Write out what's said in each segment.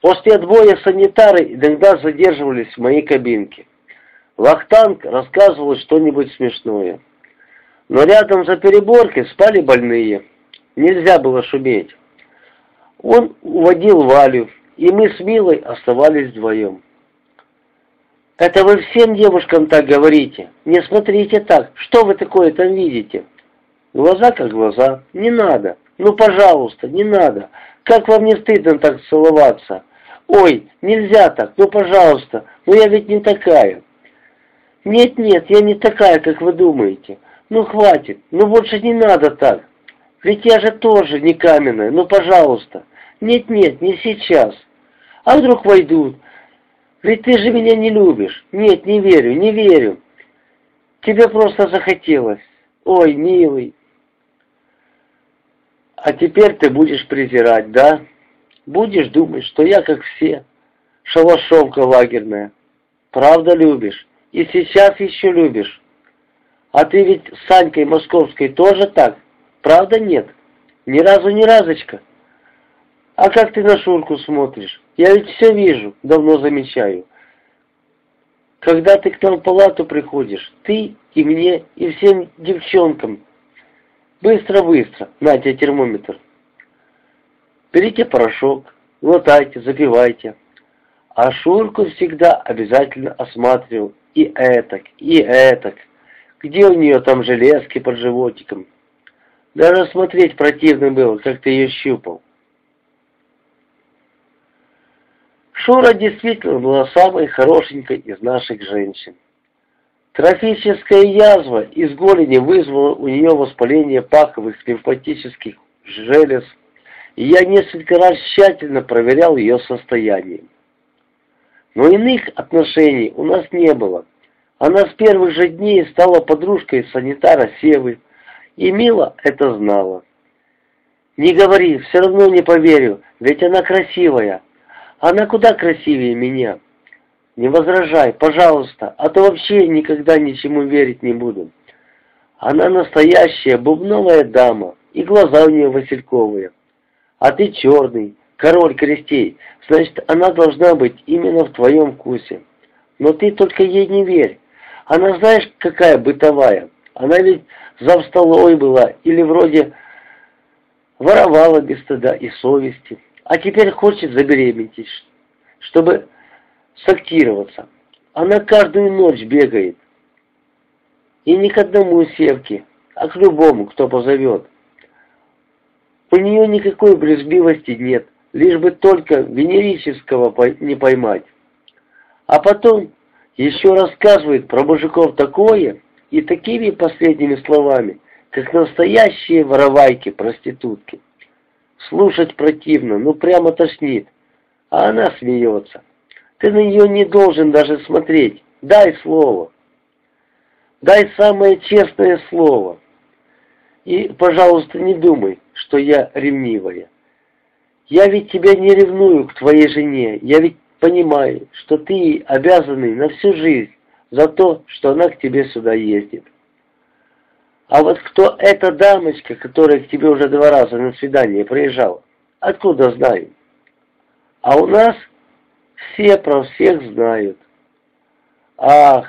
После отбоя санитары иногда задерживались в моей кабинке. Вахтанг рассказывал что-нибудь смешное. Но рядом за переборкой спали больные. Нельзя было шуметь. Он уводил Валю, и мы с Милой оставались вдвоем. «Это вы всем девушкам так говорите? Не смотрите так. Что вы такое там видите?» «Глаза как глаза. Не надо. Ну, пожалуйста, не надо. Как вам не стыдно так целоваться? Ой, нельзя так. Ну, пожалуйста. Ну, я ведь не такая». «Нет-нет, я не такая, как вы думаете. Ну, хватит. Ну, больше не надо так. Ведь я же тоже не каменная. Ну, пожалуйста. Нет-нет, не сейчас. А вдруг войдут? Ведь ты же меня не любишь. Нет, не верю, не верю. Тебе просто захотелось. Ой, милый. А теперь ты будешь презирать, да? Будешь думать, что я как все. Шалашовка лагерная. Правда любишь? И сейчас еще любишь. А ты ведь с Санькой Московской тоже так? Правда нет? Ни разу ни разочка. А как ты на Шурку смотришь? Я ведь все вижу, давно замечаю. Когда ты к нам в палату приходишь, ты и мне, и всем девчонкам. Быстро-быстро, на тебе термометр. Берите порошок, глотайте, запивайте. А Шурку всегда обязательно осматривал и этак, и этак. Где у нее там железки под животиком? Даже смотреть противно было, как ты ее щупал. Шура действительно была самой хорошенькой из наших женщин. Трофическая язва из голени вызвала у нее воспаление паховых лимфатических желез, и я несколько раз тщательно проверял ее состояние. Но иных отношений у нас не было. Она с первых же дней стала подружкой санитара Севы, и Мила это знала. «Не говори, все равно не поверю, ведь она красивая, она куда красивее меня. Не возражай, пожалуйста, а то вообще никогда ничему верить не буду. Она настоящая бубновая дама, и глаза у нее васильковые. А ты черный, король крестей, значит, она должна быть именно в твоем вкусе. Но ты только ей не верь. Она знаешь, какая бытовая. Она ведь зав столовой была, или вроде воровала без стыда и совести а теперь хочет забеременеть, чтобы сактироваться. Она каждую ночь бегает. И не к одному севке, а к любому, кто позовет. У нее никакой брезгливости нет, лишь бы только венерического не поймать. А потом еще рассказывает про мужиков такое и такими последними словами, как настоящие воровайки-проститутки. Слушать противно, ну прямо тошнит. А она смеется. Ты на нее не должен даже смотреть. Дай слово. Дай самое честное слово. И, пожалуйста, не думай, что я ревнивая. Я ведь тебя не ревную к твоей жене. Я ведь понимаю, что ты обязанный на всю жизнь за то, что она к тебе сюда ездит. А вот кто эта дамочка, которая к тебе уже два раза на свидание приезжала? Откуда знаю? А у нас все про всех знают. Ах,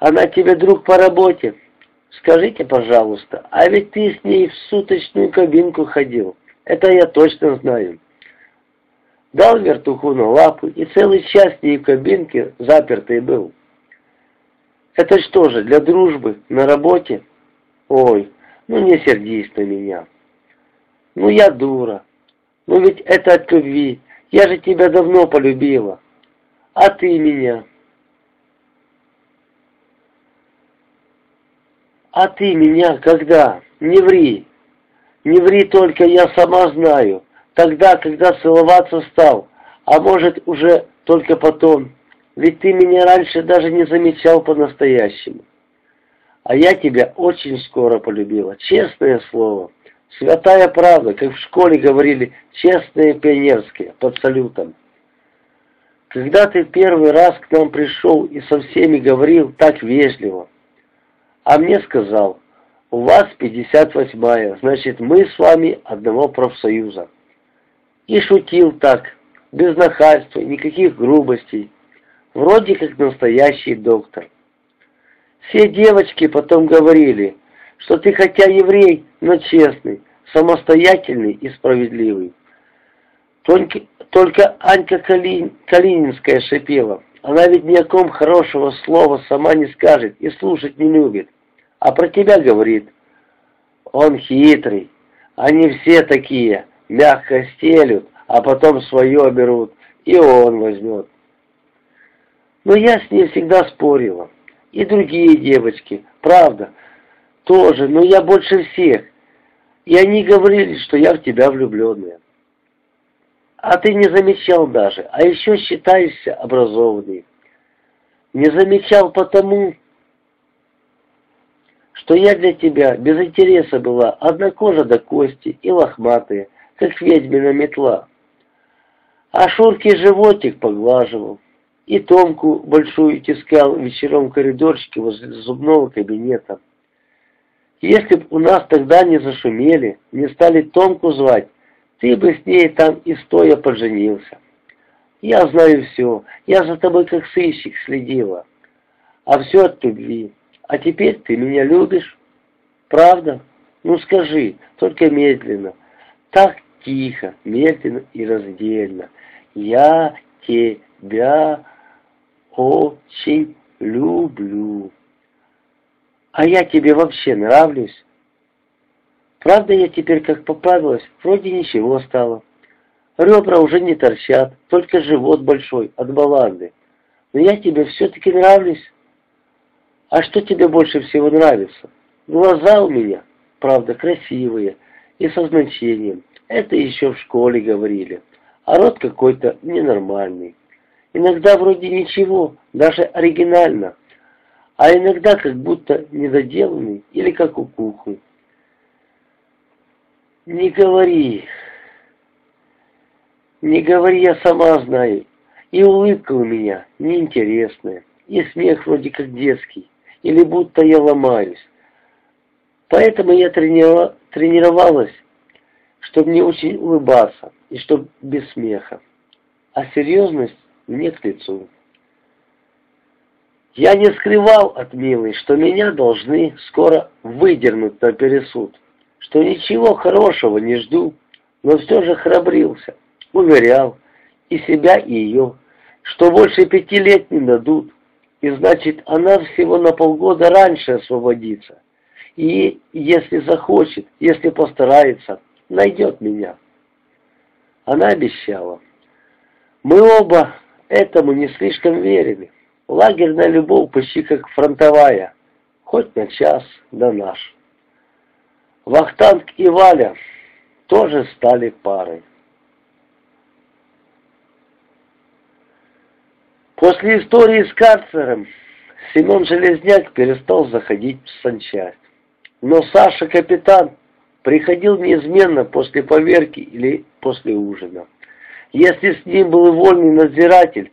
она тебе друг по работе. Скажите, пожалуйста, а ведь ты с ней в суточную кабинку ходил. Это я точно знаю. Дал вертуху на лапу и целый час с ней в кабинке запертый был. Это что же, для дружбы на работе? Ой, ну не сердись на меня. Ну я дура. Ну ведь это от любви. Я же тебя давно полюбила. А ты меня. А ты меня когда? Не ври. Не ври только, я сама знаю. Тогда, когда целоваться стал. А может, уже только потом. Ведь ты меня раньше даже не замечал по-настоящему. А я тебя очень скоро полюбила, честное слово. Святая правда, как в школе говорили, честные пионерские, под салютом. Когда ты первый раз к нам пришел и со всеми говорил так вежливо, а мне сказал, у вас 58-я, значит мы с вами одного профсоюза. И шутил так, без нахальства, никаких грубостей. Вроде как настоящий доктор. Все девочки потом говорили, что ты хотя еврей, но честный, самостоятельный и справедливый. Только, только Анька Калин, Калининская шипела. Она ведь ни о ком хорошего слова сама не скажет и слушать не любит. А про тебя говорит. Он хитрый. Они все такие, мягко стелют, а потом свое берут, и он возьмет. Но я с ней всегда спорила. И другие девочки, правда, тоже, но я больше всех. И они говорили, что я в тебя влюбленная. А ты не замечал даже, а еще считаешься образованный. Не замечал потому, что я для тебя без интереса была одна кожа до кости и лохматая, как ведьмина метла. А Шурке животик поглаживал, и Томку большую тискал вечером в коридорчике возле зубного кабинета. Если б у нас тогда не зашумели, не стали Томку звать, ты бы с ней там и стоя поженился. Я знаю все, я за тобой как сыщик следила. А все от любви. А теперь ты меня любишь? Правда? Ну скажи, только медленно. Так тихо, медленно и раздельно. Я тебя очень люблю. А я тебе вообще нравлюсь? Правда, я теперь как поправилась, вроде ничего стало. Ребра уже не торчат, только живот большой от баланды. Но я тебе все-таки нравлюсь. А что тебе больше всего нравится? Глаза у меня, правда, красивые и со значением. Это еще в школе говорили. А рот какой-то ненормальный. Иногда вроде ничего, даже оригинально. А иногда как будто недоделанный или как у куклы. Не говори. Не говори, я сама знаю. И улыбка у меня неинтересная, и смех вроде как детский, или будто я ломаюсь. Поэтому я тренирова тренировалась, чтобы не очень улыбаться, и чтобы без смеха. А серьезность мне к лицу. Я не скрывал от милой, что меня должны скоро выдернуть на пересуд что ничего хорошего не жду, но все же храбрился, уверял и себя, и ее, что больше пяти лет не дадут, и значит, она всего на полгода раньше освободится. И если захочет, если постарается, найдет меня. Она обещала. Мы оба этому не слишком верили. Лагерная любовь почти как фронтовая, хоть на час, да наш. Вахтанг и Валя тоже стали парой. После истории с карцером Семен Железняк перестал заходить в санчасть. Но Саша капитан приходил неизменно после поверки или после ужина. Если с ним был вольный надзиратель,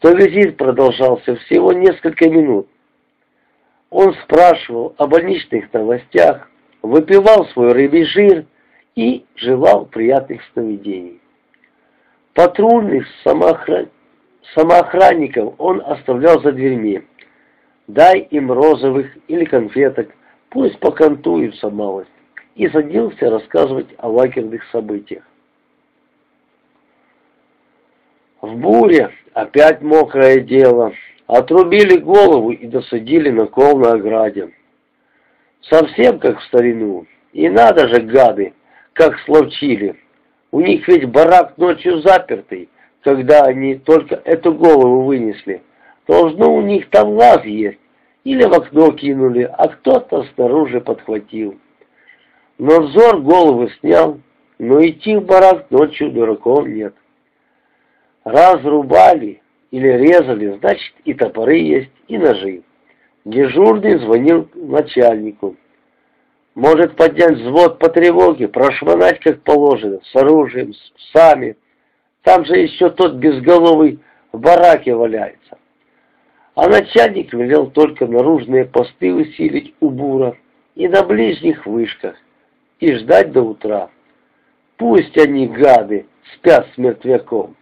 то визит продолжался всего несколько минут. Он спрашивал о больничных новостях, выпивал свой рыбий жир и желал приятных сновидений. Патрульных самоохран... самоохранников он оставлял за дверьми. Дай им розовых или конфеток, пусть покантуются малость, и садился рассказывать о лагерных событиях. В буре опять мокрое дело. Отрубили голову и досадили на кол на ограде. Совсем как в старину. И надо же, гады, как словчили. У них ведь барак ночью запертый, когда они только эту голову вынесли. Должно у них там лаз есть. Или в окно кинули, а кто-то снаружи подхватил. Но взор головы снял, но идти в барак ночью дураков нет. Разрубали или резали, значит и топоры есть, и ножи. Дежурный звонил начальнику. Может поднять взвод по тревоге, прошмонать как положено, с оружием, с псами. Там же еще тот безголовый в бараке валяется. А начальник велел только наружные посты усилить у бура и на ближних вышках, и ждать до утра. Пусть они, гады, спят с мертвяком.